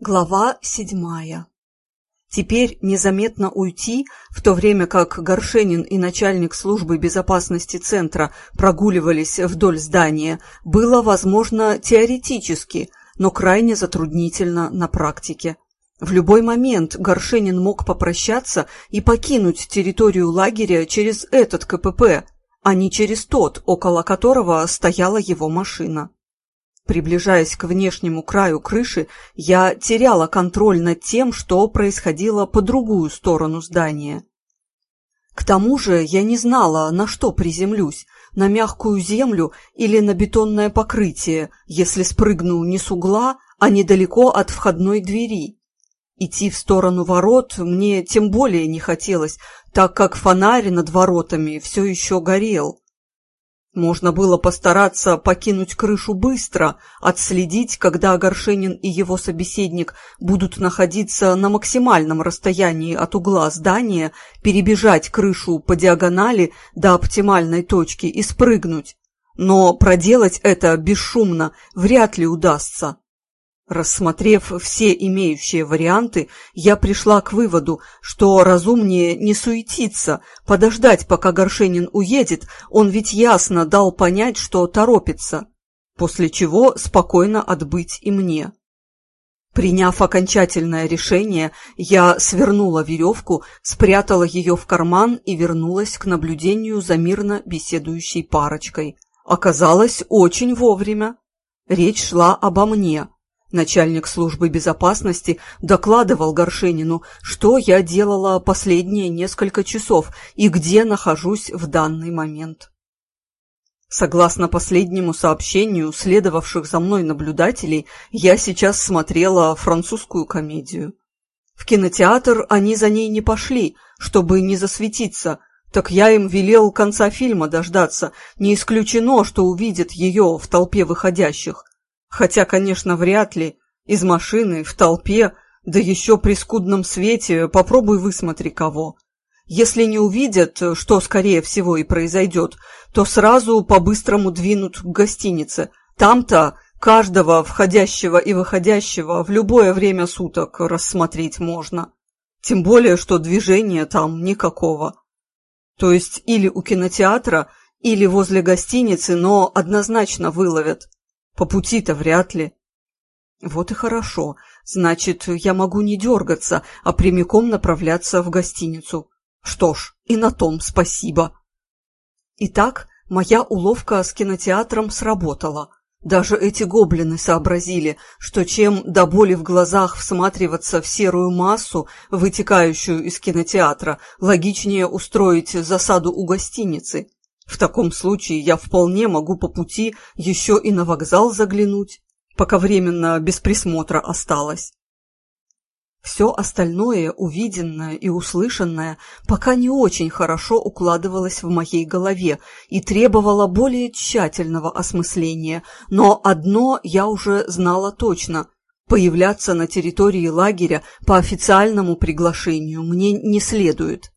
Глава седьмая. Теперь незаметно уйти, в то время как Горшенин и начальник службы безопасности центра прогуливались вдоль здания, было возможно теоретически, но крайне затруднительно на практике. В любой момент Горшенин мог попрощаться и покинуть территорию лагеря через этот КПП, а не через тот, около которого стояла его машина. Приближаясь к внешнему краю крыши, я теряла контроль над тем, что происходило по другую сторону здания. К тому же я не знала, на что приземлюсь, на мягкую землю или на бетонное покрытие, если спрыгну не с угла, а недалеко от входной двери. Идти в сторону ворот мне тем более не хотелось, так как фонарь над воротами все еще горел. Можно было постараться покинуть крышу быстро, отследить, когда Горшенин и его собеседник будут находиться на максимальном расстоянии от угла здания, перебежать крышу по диагонали до оптимальной точки и спрыгнуть. Но проделать это бесшумно вряд ли удастся. Рассмотрев все имеющие варианты, я пришла к выводу, что разумнее не суетиться, подождать, пока Горшенин уедет, он ведь ясно дал понять, что торопится, после чего спокойно отбыть и мне. Приняв окончательное решение, я свернула веревку, спрятала ее в карман и вернулась к наблюдению за мирно беседующей парочкой. Оказалось, очень вовремя. Речь шла обо мне. Начальник службы безопасности докладывал Горшенину, что я делала последние несколько часов и где нахожусь в данный момент. Согласно последнему сообщению следовавших за мной наблюдателей, я сейчас смотрела французскую комедию. В кинотеатр они за ней не пошли, чтобы не засветиться, так я им велел конца фильма дождаться, не исключено, что увидят ее в толпе выходящих. Хотя, конечно, вряд ли. Из машины, в толпе, да еще при скудном свете попробуй высмотри кого. Если не увидят, что скорее всего и произойдет, то сразу по-быстрому двинут к гостинице. Там-то каждого входящего и выходящего в любое время суток рассмотреть можно. Тем более, что движения там никакого. То есть или у кинотеатра, или возле гостиницы, но однозначно выловят. По пути-то вряд ли. Вот и хорошо. Значит, я могу не дергаться, а прямиком направляться в гостиницу. Что ж, и на том спасибо. Итак, моя уловка с кинотеатром сработала. Даже эти гоблины сообразили, что чем до боли в глазах всматриваться в серую массу, вытекающую из кинотеатра, логичнее устроить засаду у гостиницы. В таком случае я вполне могу по пути еще и на вокзал заглянуть, пока временно без присмотра осталось. Все остальное, увиденное и услышанное, пока не очень хорошо укладывалось в моей голове и требовало более тщательного осмысления, но одно я уже знала точно – появляться на территории лагеря по официальному приглашению мне не следует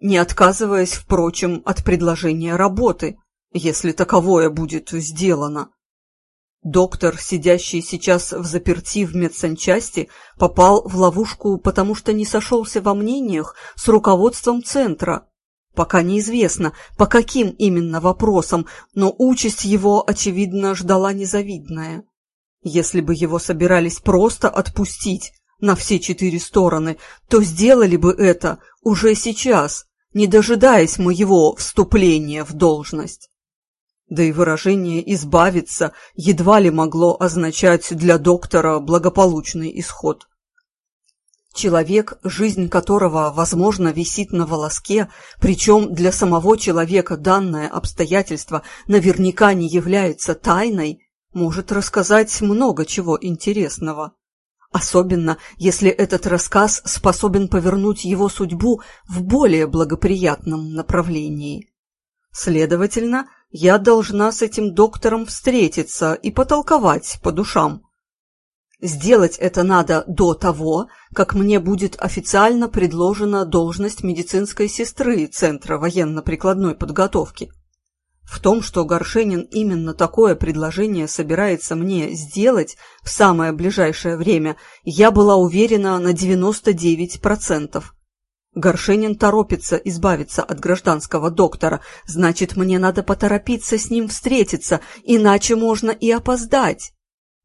не отказываясь, впрочем, от предложения работы, если таковое будет сделано. Доктор, сидящий сейчас в заперти в медсанчасти, попал в ловушку, потому что не сошелся во мнениях с руководством центра. Пока неизвестно, по каким именно вопросам, но участь его, очевидно, ждала незавидная. Если бы его собирались просто отпустить на все четыре стороны, то сделали бы это уже сейчас, не дожидаясь моего вступления в должность. Да и выражение «избавиться» едва ли могло означать для доктора благополучный исход. Человек, жизнь которого, возможно, висит на волоске, причем для самого человека данное обстоятельство наверняка не является тайной, может рассказать много чего интересного. Особенно, если этот рассказ способен повернуть его судьбу в более благоприятном направлении. Следовательно, я должна с этим доктором встретиться и потолковать по душам. Сделать это надо до того, как мне будет официально предложена должность медицинской сестры Центра военно-прикладной подготовки. В том, что Горшенин именно такое предложение собирается мне сделать в самое ближайшее время, я была уверена на 99%. Горшенин торопится избавиться от гражданского доктора, значит, мне надо поторопиться с ним встретиться, иначе можно и опоздать.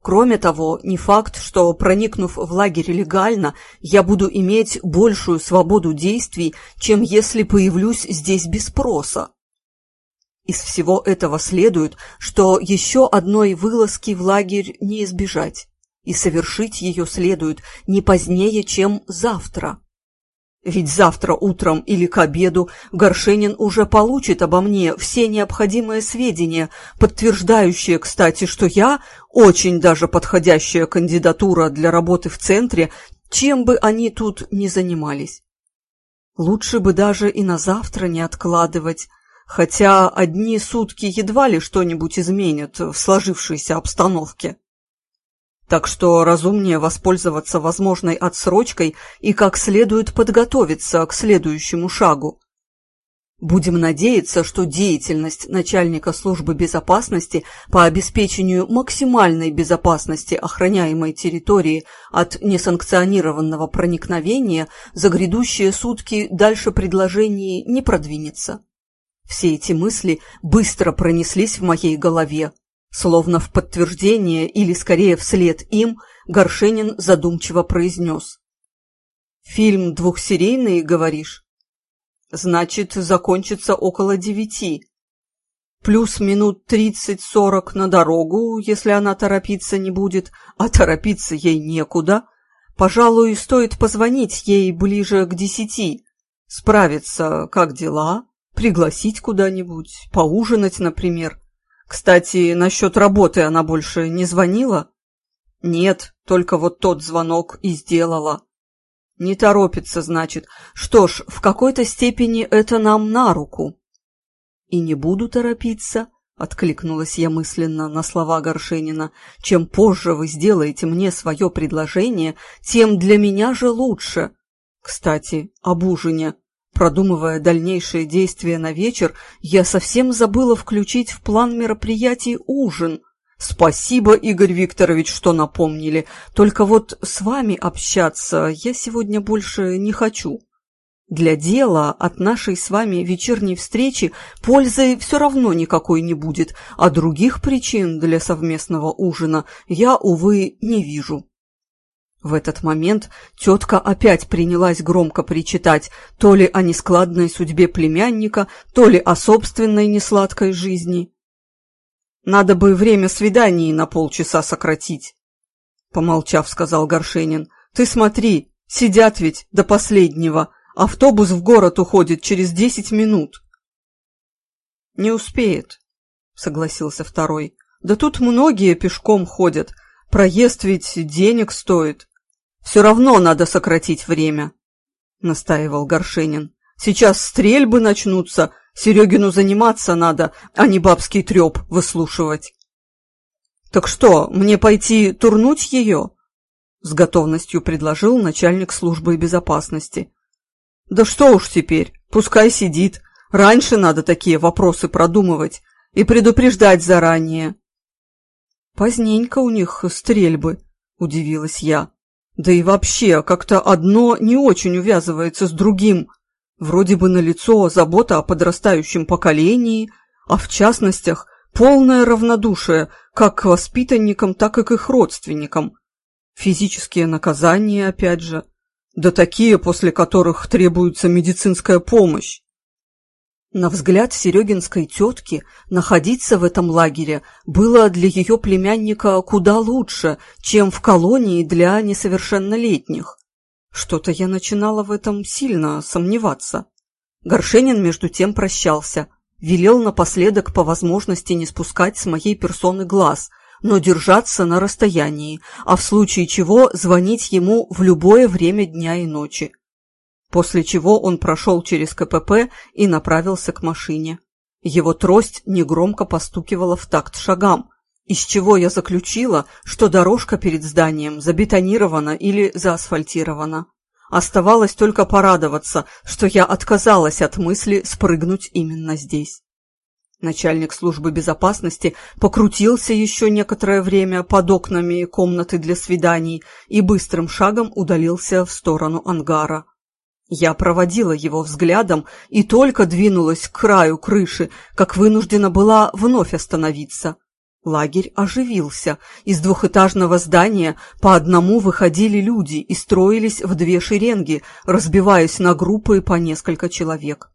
Кроме того, не факт, что, проникнув в лагерь легально, я буду иметь большую свободу действий, чем если появлюсь здесь без спроса. Из всего этого следует, что еще одной вылазки в лагерь не избежать, и совершить ее следует не позднее, чем завтра. Ведь завтра утром или к обеду Горшенин уже получит обо мне все необходимые сведения, подтверждающие, кстати, что я очень даже подходящая кандидатура для работы в центре, чем бы они тут ни занимались. Лучше бы даже и на завтра не откладывать, хотя одни сутки едва ли что-нибудь изменят в сложившейся обстановке. Так что разумнее воспользоваться возможной отсрочкой и как следует подготовиться к следующему шагу. Будем надеяться, что деятельность начальника службы безопасности по обеспечению максимальной безопасности охраняемой территории от несанкционированного проникновения за грядущие сутки дальше предложений не продвинется. Все эти мысли быстро пронеслись в моей голове. Словно в подтверждение или, скорее, вслед им, Горшенин задумчиво произнес. «Фильм двухсерийный, говоришь? Значит, закончится около девяти. Плюс минут тридцать-сорок на дорогу, если она торопиться не будет, а торопиться ей некуда. Пожалуй, стоит позвонить ей ближе к десяти, справиться, как дела, Пригласить куда-нибудь, поужинать, например. Кстати, насчет работы она больше не звонила? Нет, только вот тот звонок и сделала. Не торопится, значит. Что ж, в какой-то степени это нам на руку. И не буду торопиться, — откликнулась я мысленно на слова Горшенина. «Чем позже вы сделаете мне свое предложение, тем для меня же лучше. Кстати, об ужине. Продумывая дальнейшие действия на вечер, я совсем забыла включить в план мероприятий ужин. Спасибо, Игорь Викторович, что напомнили. Только вот с вами общаться я сегодня больше не хочу. Для дела от нашей с вами вечерней встречи пользы все равно никакой не будет, а других причин для совместного ужина я, увы, не вижу. В этот момент тетка опять принялась громко причитать то ли о нескладной судьбе племянника, то ли о собственной несладкой жизни. «Надо бы время свиданий на полчаса сократить», — помолчав, сказал Горшенин. «Ты смотри, сидят ведь до последнего. Автобус в город уходит через десять минут». «Не успеет», — согласился второй. «Да тут многие пешком ходят. Проезд ведь денег стоит». Все равно надо сократить время, — настаивал Горшенин. Сейчас стрельбы начнутся, Серегину заниматься надо, а не бабский треп выслушивать. Так что, мне пойти турнуть ее? С готовностью предложил начальник службы безопасности. Да что уж теперь, пускай сидит. Раньше надо такие вопросы продумывать и предупреждать заранее. Поздненько у них стрельбы, удивилась я. Да и вообще, как-то одно не очень увязывается с другим. Вроде бы налицо забота о подрастающем поколении, а в частностях полное равнодушие как к воспитанникам, так и к их родственникам. Физические наказания, опять же, да такие, после которых требуется медицинская помощь. На взгляд Серегинской тетки находиться в этом лагере было для ее племянника куда лучше, чем в колонии для несовершеннолетних. Что-то я начинала в этом сильно сомневаться. Горшенин между тем прощался, велел напоследок по возможности не спускать с моей персоны глаз, но держаться на расстоянии, а в случае чего звонить ему в любое время дня и ночи после чего он прошел через КПП и направился к машине. Его трость негромко постукивала в такт шагам, из чего я заключила, что дорожка перед зданием забетонирована или заасфальтирована. Оставалось только порадоваться, что я отказалась от мысли спрыгнуть именно здесь. Начальник службы безопасности покрутился еще некоторое время под окнами комнаты для свиданий и быстрым шагом удалился в сторону ангара. Я проводила его взглядом и только двинулась к краю крыши, как вынуждена была вновь остановиться. Лагерь оживился. Из двухэтажного здания по одному выходили люди и строились в две шеренги, разбиваясь на группы по несколько человек.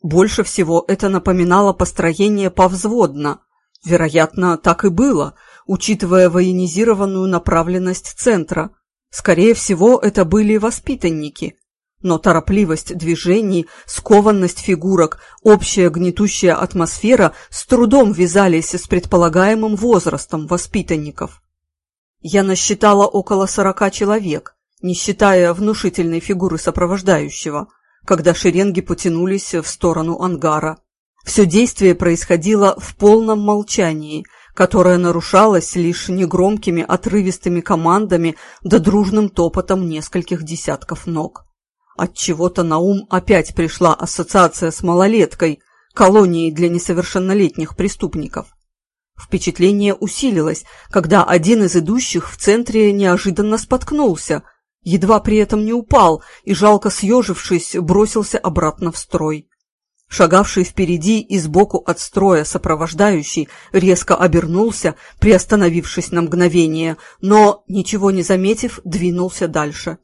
Больше всего это напоминало построение повзводно. Вероятно, так и было, учитывая военизированную направленность центра. Скорее всего, это были воспитанники. Но торопливость движений, скованность фигурок, общая гнетущая атмосфера с трудом вязались с предполагаемым возрастом воспитанников. Я насчитала около сорока человек, не считая внушительной фигуры сопровождающего – когда шеренги потянулись в сторону ангара. Все действие происходило в полном молчании, которое нарушалось лишь негромкими отрывистыми командами да дружным топотом нескольких десятков ног. От чего-то на ум опять пришла ассоциация с малолеткой, колонией для несовершеннолетних преступников. Впечатление усилилось, когда один из идущих в центре неожиданно споткнулся, едва при этом не упал и, жалко съежившись, бросился обратно в строй. Шагавший впереди и сбоку от строя сопровождающий резко обернулся, приостановившись на мгновение, но, ничего не заметив, двинулся дальше.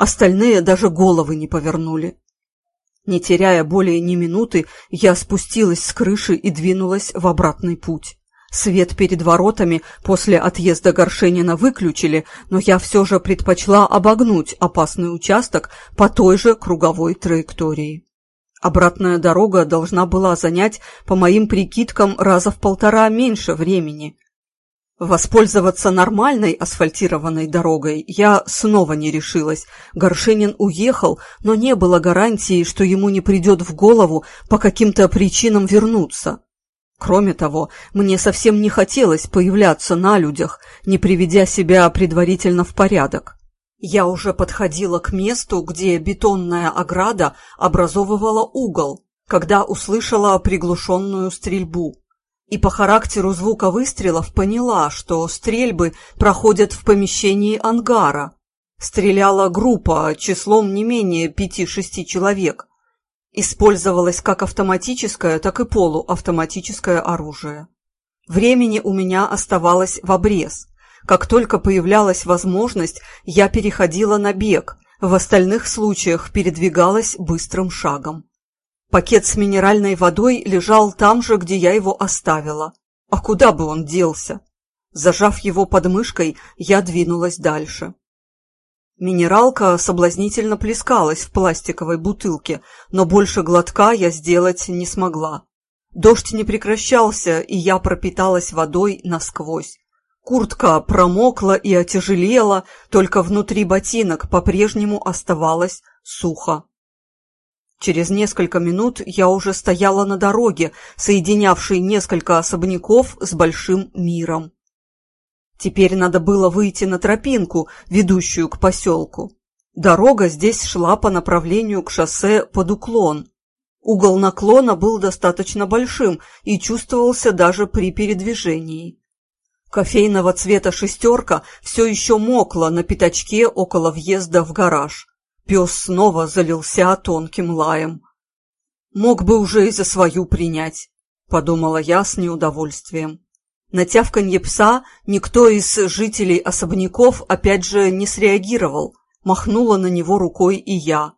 Остальные даже головы не повернули. Не теряя более ни минуты, я спустилась с крыши и двинулась в обратный путь. Свет перед воротами после отъезда Горшенина выключили, но я все же предпочла обогнуть опасный участок по той же круговой траектории. Обратная дорога должна была занять, по моим прикидкам, раза в полтора меньше времени. Воспользоваться нормальной асфальтированной дорогой я снова не решилась. Горшенин уехал, но не было гарантии, что ему не придет в голову по каким-то причинам вернуться. Кроме того, мне совсем не хотелось появляться на людях, не приведя себя предварительно в порядок. Я уже подходила к месту, где бетонная ограда образовывала угол, когда услышала приглушенную стрельбу. И по характеру звука выстрелов поняла, что стрельбы проходят в помещении ангара. Стреляла группа числом не менее пяти-шести человек, Использовалось как автоматическое, так и полуавтоматическое оружие. Времени у меня оставалось в обрез. Как только появлялась возможность, я переходила на бег, в остальных случаях передвигалась быстрым шагом. Пакет с минеральной водой лежал там же, где я его оставила. А куда бы он делся? Зажав его под мышкой, я двинулась дальше. Минералка соблазнительно плескалась в пластиковой бутылке, но больше глотка я сделать не смогла. Дождь не прекращался, и я пропиталась водой насквозь. Куртка промокла и отяжелела, только внутри ботинок по-прежнему оставалось сухо. Через несколько минут я уже стояла на дороге, соединявшей несколько особняков с большим миром. Теперь надо было выйти на тропинку, ведущую к поселку. Дорога здесь шла по направлению к шоссе под уклон. Угол наклона был достаточно большим и чувствовался даже при передвижении. Кофейного цвета шестерка все еще мокла на пятачке около въезда в гараж. Пес снова залился тонким лаем. «Мог бы уже и за свою принять», — подумала я с неудовольствием. На тявканье пса никто из жителей особняков опять же не среагировал, махнула на него рукой и я.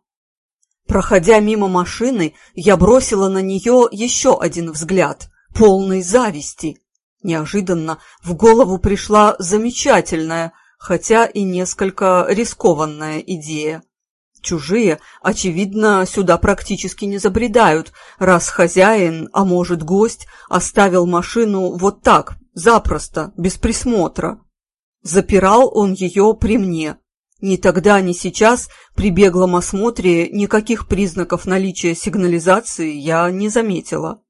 Проходя мимо машины, я бросила на нее еще один взгляд, полный зависти. Неожиданно в голову пришла замечательная, хотя и несколько рискованная идея. Чужие, очевидно, сюда практически не забредают, раз хозяин, а может гость, оставил машину вот так, запросто, без присмотра. Запирал он ее при мне. Ни тогда, ни сейчас при беглом осмотре никаких признаков наличия сигнализации я не заметила.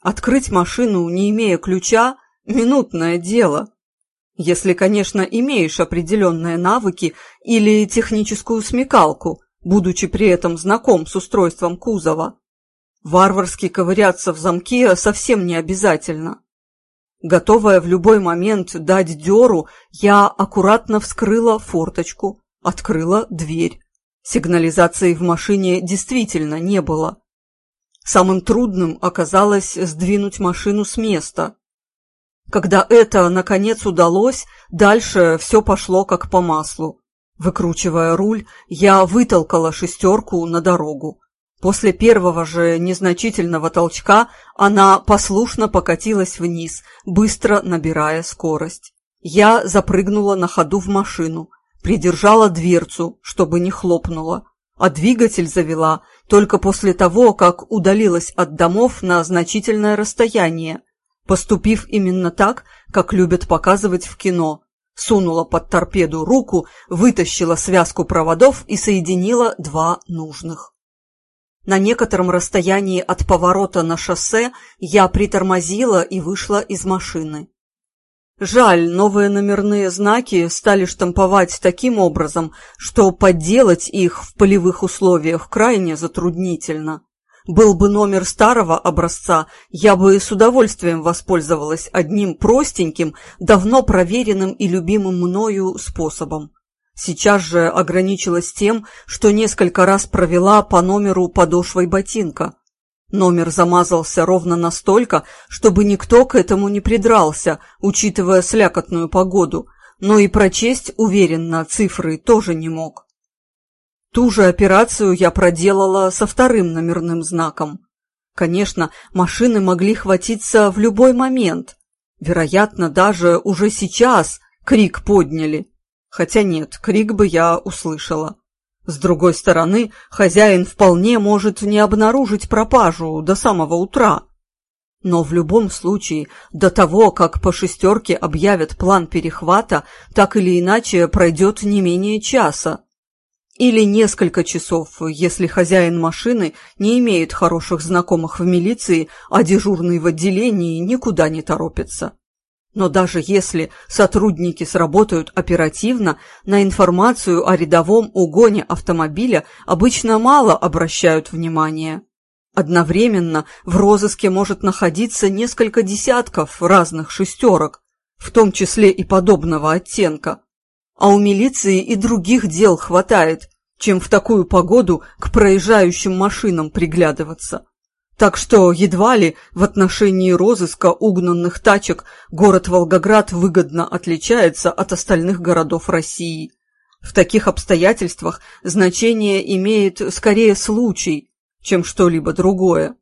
Открыть машину, не имея ключа, минутное дело. Если, конечно, имеешь определенные навыки или техническую смекалку, будучи при этом знаком с устройством кузова. Варварски ковыряться в замке совсем не обязательно. Готовая в любой момент дать дёру, я аккуратно вскрыла форточку, открыла дверь. Сигнализации в машине действительно не было. Самым трудным оказалось сдвинуть машину с места. Когда это, наконец, удалось, дальше все пошло как по маслу. Выкручивая руль, я вытолкала шестерку на дорогу. После первого же незначительного толчка она послушно покатилась вниз, быстро набирая скорость. Я запрыгнула на ходу в машину, придержала дверцу, чтобы не хлопнула, а двигатель завела только после того, как удалилась от домов на значительное расстояние, поступив именно так, как любят показывать в кино. Сунула под торпеду руку, вытащила связку проводов и соединила два нужных. На некотором расстоянии от поворота на шоссе я притормозила и вышла из машины. Жаль, новые номерные знаки стали штамповать таким образом, что подделать их в полевых условиях крайне затруднительно. Был бы номер старого образца, я бы с удовольствием воспользовалась одним простеньким, давно проверенным и любимым мною способом. Сейчас же ограничилась тем, что несколько раз провела по номеру подошвой ботинка. Номер замазался ровно настолько, чтобы никто к этому не придрался, учитывая слякотную погоду, но и прочесть уверенно цифры тоже не мог. Ту же операцию я проделала со вторым номерным знаком. Конечно, машины могли хватиться в любой момент. Вероятно, даже уже сейчас крик подняли. Хотя нет, крик бы я услышала. С другой стороны, хозяин вполне может не обнаружить пропажу до самого утра. Но в любом случае, до того, как по шестерке объявят план перехвата, так или иначе пройдет не менее часа. Или несколько часов, если хозяин машины не имеет хороших знакомых в милиции, а дежурный в отделении никуда не торопится. Но даже если сотрудники сработают оперативно, на информацию о рядовом угоне автомобиля обычно мало обращают внимания. Одновременно в розыске может находиться несколько десятков разных шестерок, в том числе и подобного оттенка. А у милиции и других дел хватает, чем в такую погоду к проезжающим машинам приглядываться. Так что едва ли в отношении розыска угнанных тачек город Волгоград выгодно отличается от остальных городов России. В таких обстоятельствах значение имеет скорее случай, чем что-либо другое.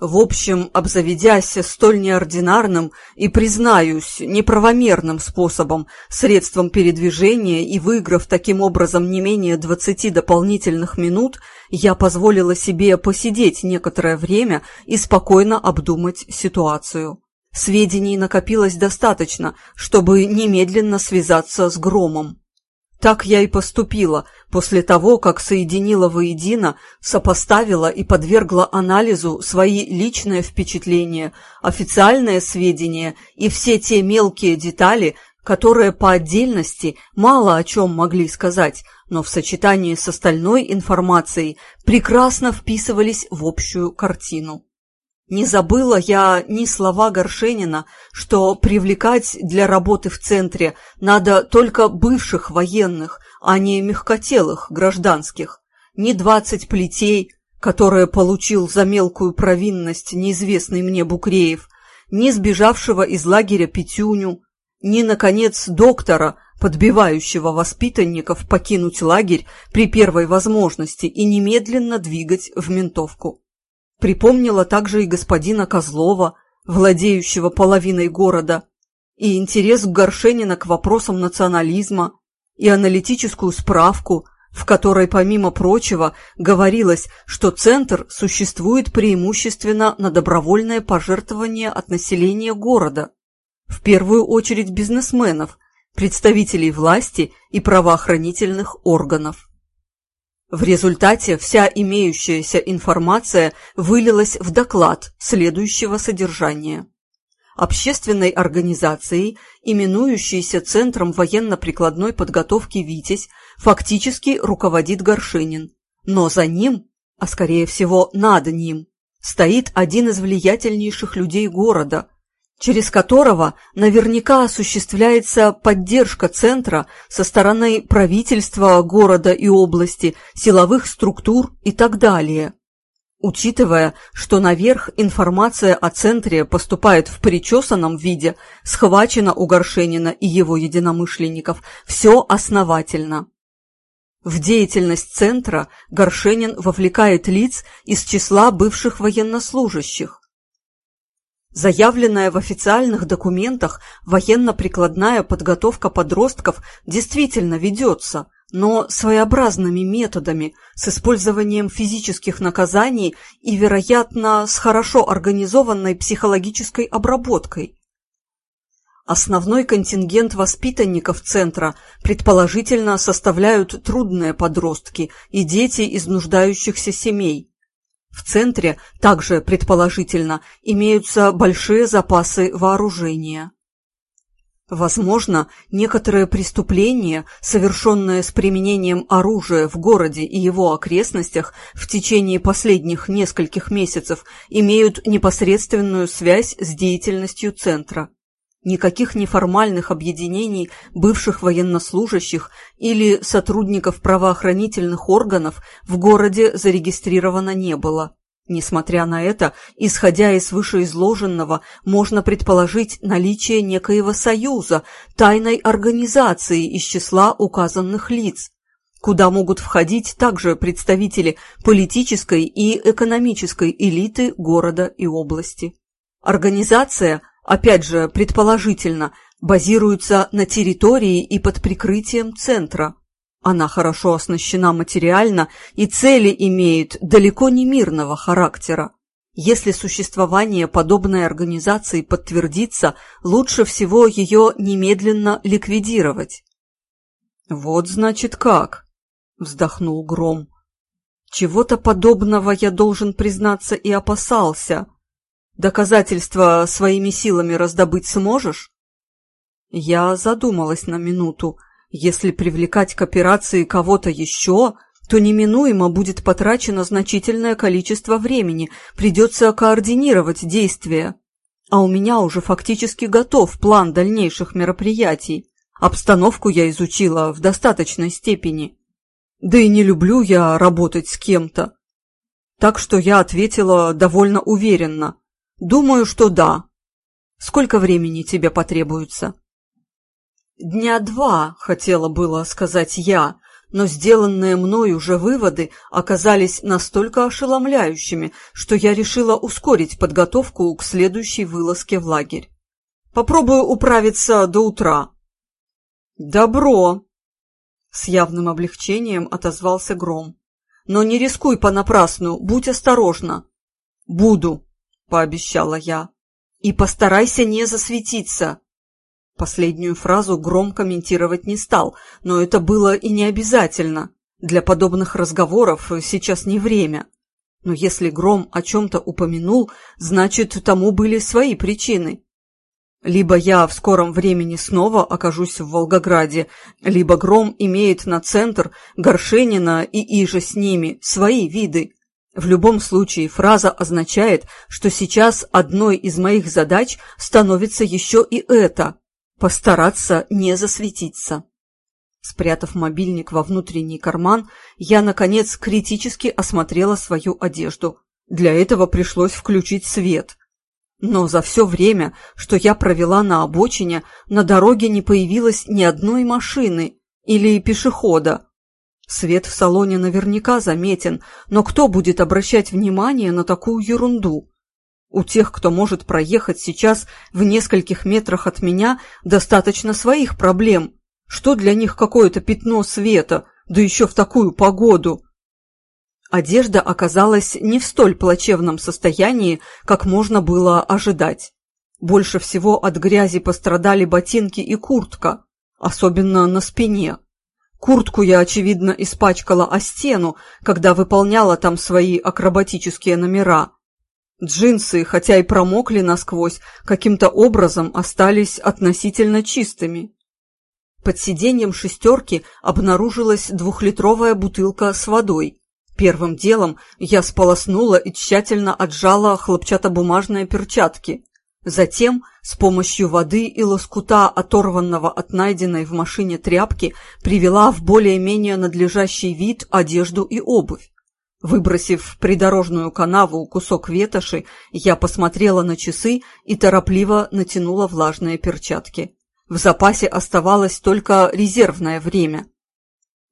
В общем, обзаведясь столь неординарным и, признаюсь, неправомерным способом, средством передвижения и выиграв таким образом не менее двадцати дополнительных минут, я позволила себе посидеть некоторое время и спокойно обдумать ситуацию. Сведений накопилось достаточно, чтобы немедленно связаться с Громом. Так я и поступила после того, как соединила воедино, сопоставила и подвергла анализу свои личные впечатления, официальные сведения и все те мелкие детали, которые по отдельности мало о чем могли сказать, но в сочетании с остальной информацией прекрасно вписывались в общую картину. Не забыла я ни слова Горшенина, что привлекать для работы в центре надо только бывших военных, а не мягкотелых гражданских, ни двадцать плетей, которые получил за мелкую провинность неизвестный мне Букреев, ни сбежавшего из лагеря Петюню, ни, наконец, доктора, подбивающего воспитанников покинуть лагерь при первой возможности и немедленно двигать в ментовку. Припомнила также и господина Козлова, владеющего половиной города, и интерес Горшенина к вопросам национализма, и аналитическую справку, в которой, помимо прочего, говорилось, что Центр существует преимущественно на добровольное пожертвование от населения города, в первую очередь бизнесменов, представителей власти и правоохранительных органов. В результате вся имеющаяся информация вылилась в доклад следующего содержания. Общественной организацией, именующейся Центром военно-прикладной подготовки «Витязь», фактически руководит Горшенин, но за ним, а скорее всего над ним, стоит один из влиятельнейших людей города, через которого наверняка осуществляется поддержка центра со стороны правительства города и области, силовых структур и так далее. Учитывая, что наверх информация о центре поступает в причесанном виде, схвачена у Горшенина и его единомышленников, все основательно. В деятельность центра Горшенин вовлекает лиц из числа бывших военнослужащих. Заявленная в официальных документах военно-прикладная подготовка подростков действительно ведется – но своеобразными методами, с использованием физических наказаний и, вероятно, с хорошо организованной психологической обработкой. Основной контингент воспитанников центра предположительно составляют трудные подростки и дети из нуждающихся семей. В центре также, предположительно, имеются большие запасы вооружения. Возможно, некоторые преступления, совершенные с применением оружия в городе и его окрестностях в течение последних нескольких месяцев, имеют непосредственную связь с деятельностью Центра. Никаких неформальных объединений бывших военнослужащих или сотрудников правоохранительных органов в городе зарегистрировано не было. Несмотря на это, исходя из вышеизложенного, можно предположить наличие некоего союза, тайной организации из числа указанных лиц, куда могут входить также представители политической и экономической элиты города и области. Организация, опять же, предположительно, базируется на территории и под прикрытием центра. Она хорошо оснащена материально и цели имеет далеко не мирного характера. Если существование подобной организации подтвердится, лучше всего ее немедленно ликвидировать. «Вот, значит, как!» — вздохнул Гром. «Чего-то подобного я должен признаться и опасался. Доказательства своими силами раздобыть сможешь?» Я задумалась на минуту, если привлекать к операции кого-то еще, то неминуемо будет потрачено значительное количество времени, придется координировать действия. А у меня уже фактически готов план дальнейших мероприятий. Обстановку я изучила в достаточной степени. Да и не люблю я работать с кем-то. Так что я ответила довольно уверенно. Думаю, что да. Сколько времени тебе потребуется? Дня два, хотела было сказать я, но сделанные мной уже выводы оказались настолько ошеломляющими, что я решила ускорить подготовку к следующей вылазке в лагерь. Попробую управиться до утра. Добро! С явным облегчением отозвался Гром. Но не рискуй понапрасну, будь осторожна. Буду, пообещала я. И постарайся не засветиться. Последнюю фразу Гром комментировать не стал, но это было и не обязательно. Для подобных разговоров сейчас не время. Но если Гром о чем-то упомянул, значит, тому были свои причины. Либо я в скором времени снова окажусь в Волгограде, либо Гром имеет на центр Горшенина и иже с ними свои виды. В любом случае фраза означает, что сейчас одной из моих задач становится еще и это Постараться не засветиться. Спрятав мобильник во внутренний карман, я, наконец, критически осмотрела свою одежду. Для этого пришлось включить свет. Но за все время, что я провела на обочине, на дороге не появилось ни одной машины или пешехода. Свет в салоне наверняка заметен, но кто будет обращать внимание на такую ерунду? У тех, кто может проехать сейчас в нескольких метрах от меня, достаточно своих проблем. Что для них какое-то пятно света, да еще в такую погоду? Одежда оказалась не в столь плачевном состоянии, как можно было ожидать. Больше всего от грязи пострадали ботинки и куртка, особенно на спине. Куртку я, очевидно, испачкала о стену, когда выполняла там свои акробатические номера – Джинсы, хотя и промокли насквозь, каким-то образом остались относительно чистыми. Под сиденьем шестерки обнаружилась двухлитровая бутылка с водой. Первым делом я сполоснула и тщательно отжала хлопчатобумажные перчатки. Затем с помощью воды и лоскута, оторванного от найденной в машине тряпки, привела в более-менее надлежащий вид одежду и обувь. Выбросив в придорожную канаву кусок ветоши, я посмотрела на часы и торопливо натянула влажные перчатки. В запасе оставалось только резервное время.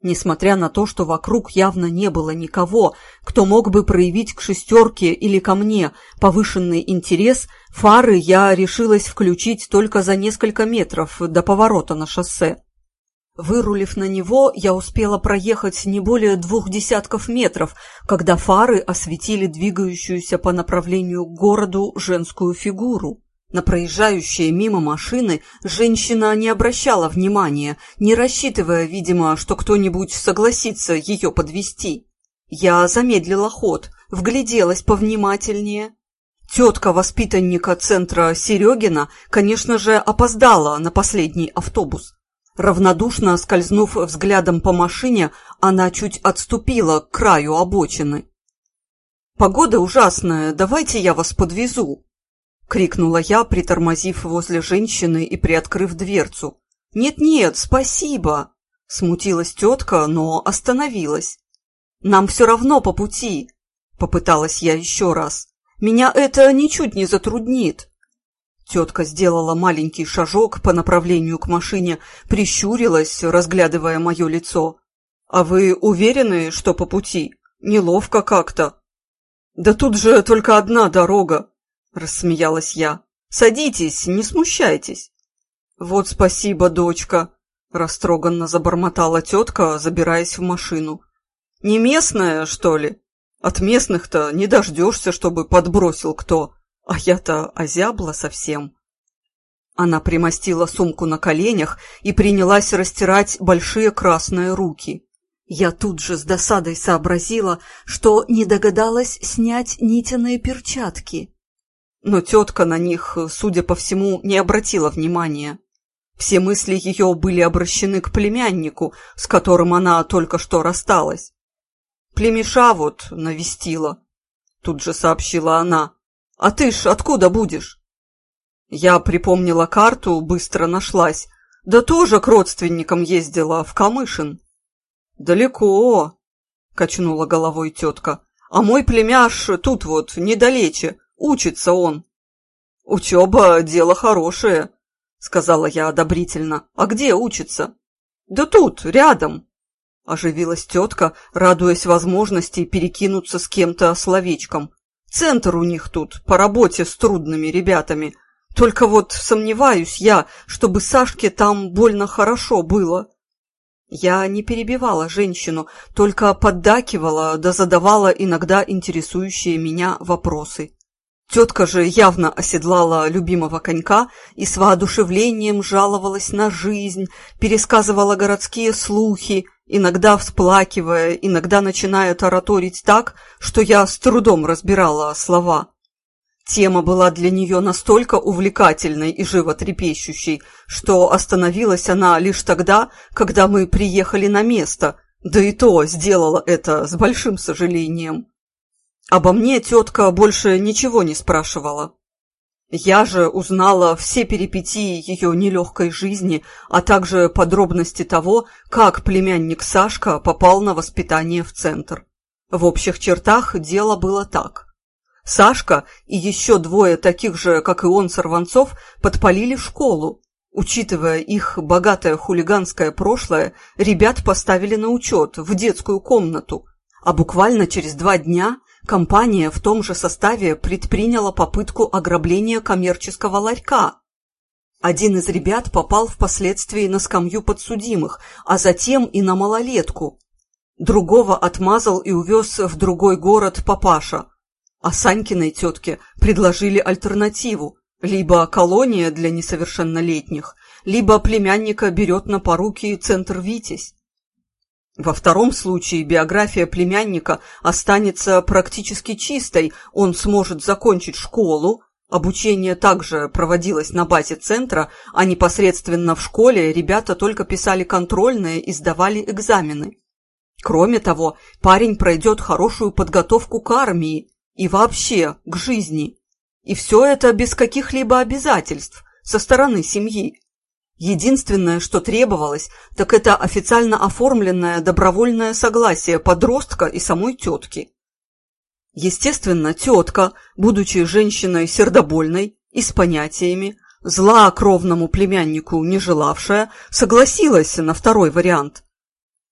Несмотря на то, что вокруг явно не было никого, кто мог бы проявить к шестерке или ко мне повышенный интерес, фары я решилась включить только за несколько метров до поворота на шоссе. Вырулив на него, я успела проехать не более двух десятков метров, когда фары осветили двигающуюся по направлению к городу женскую фигуру. На проезжающие мимо машины женщина не обращала внимания, не рассчитывая, видимо, что кто-нибудь согласится ее подвести. Я замедлила ход, вгляделась повнимательнее. Тетка воспитанника центра Серегина, конечно же, опоздала на последний автобус. Равнодушно скользнув взглядом по машине, она чуть отступила к краю обочины. «Погода ужасная, давайте я вас подвезу», — крикнула я, притормозив возле женщины и приоткрыв дверцу. «Нет-нет, спасибо!» — смутилась тетка, но остановилась. «Нам все равно по пути», — попыталась я еще раз. «Меня это ничуть не затруднит». Тетка сделала маленький шажок по направлению к машине, прищурилась, разглядывая мое лицо. «А вы уверены, что по пути? Неловко как-то». «Да тут же только одна дорога», — рассмеялась я. «Садитесь, не смущайтесь». «Вот спасибо, дочка», — растроганно забормотала тетка, забираясь в машину. «Не местная, что ли? От местных-то не дождешься, чтобы подбросил кто». А я-то озябла совсем. Она примостила сумку на коленях и принялась растирать большие красные руки. Я тут же с досадой сообразила, что не догадалась снять нитяные перчатки. Но тетка на них, судя по всему, не обратила внимания. Все мысли ее были обращены к племяннику, с которым она только что рассталась. «Племеша вот навестила», — тут же сообщила она. «А ты ж откуда будешь?» Я припомнила карту, быстро нашлась. Да тоже к родственникам ездила, в Камышин. «Далеко», — качнула головой тетка. «А мой племяш тут вот, недалече, учится он». «Учеба — дело хорошее», — сказала я одобрительно. «А где учится?» «Да тут, рядом», — оживилась тетка, радуясь возможности перекинуться с кем-то словечком. Центр у них тут по работе с трудными ребятами. Только вот сомневаюсь я, чтобы Сашке там больно хорошо было. Я не перебивала женщину, только поддакивала да задавала иногда интересующие меня вопросы. Тетка же явно оседлала любимого конька и с воодушевлением жаловалась на жизнь, пересказывала городские слухи, иногда всплакивая, иногда начиная тараторить так, что я с трудом разбирала слова. Тема была для нее настолько увлекательной и животрепещущей, что остановилась она лишь тогда, когда мы приехали на место, да и то сделала это с большим сожалением. Обо мне тетка больше ничего не спрашивала. Я же узнала все перипетии ее нелегкой жизни, а также подробности того, как племянник Сашка попал на воспитание в центр. В общих чертах дело было так. Сашка и еще двое таких же, как и он, сорванцов, подпалили школу. Учитывая их богатое хулиганское прошлое, ребят поставили на учет в детскую комнату, а буквально через два дня компания в том же составе предприняла попытку ограбления коммерческого ларька. Один из ребят попал впоследствии на скамью подсудимых, а затем и на малолетку. Другого отмазал и увез в другой город папаша. А Санькиной тетке предложили альтернативу. Либо колония для несовершеннолетних, либо племянника берет на поруки центр «Витязь». Во втором случае биография племянника останется практически чистой, он сможет закончить школу, обучение также проводилось на базе центра, а непосредственно в школе ребята только писали контрольные и сдавали экзамены. Кроме того, парень пройдет хорошую подготовку к армии и вообще к жизни. И все это без каких-либо обязательств со стороны семьи. Единственное, что требовалось, так это официально оформленное добровольное согласие подростка и самой тетки. Естественно, тетка, будучи женщиной сердобольной и с понятиями, зла кровному племяннику не желавшая, согласилась на второй вариант.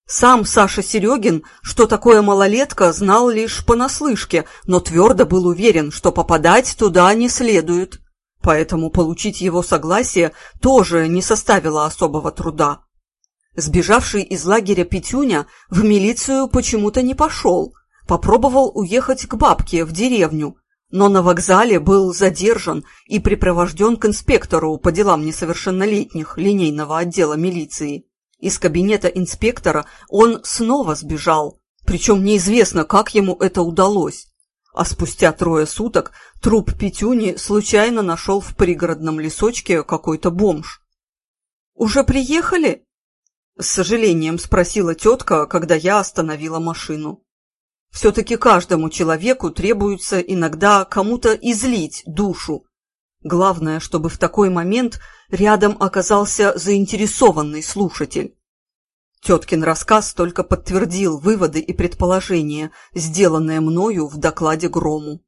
Сам Саша Серегин, что такое малолетка, знал лишь понаслышке, но твердо был уверен, что попадать туда не следует. Поэтому получить его согласие тоже не составило особого труда. Сбежавший из лагеря Петюня в милицию почему-то не пошел, попробовал уехать к бабке в деревню, но на вокзале был задержан и припровожден к инспектору по делам несовершеннолетних линейного отдела милиции. Из кабинета инспектора он снова сбежал, причем неизвестно, как ему это удалось. А спустя трое суток труп Петюни случайно нашел в пригородном лесочке какой-то бомж. «Уже приехали?» — с сожалением спросила тетка, когда я остановила машину. Все-таки каждому человеку требуется иногда кому-то излить душу. Главное, чтобы в такой момент рядом оказался заинтересованный слушатель. Теткин рассказ только подтвердил выводы и предположения, сделанные мною в докладе Грому.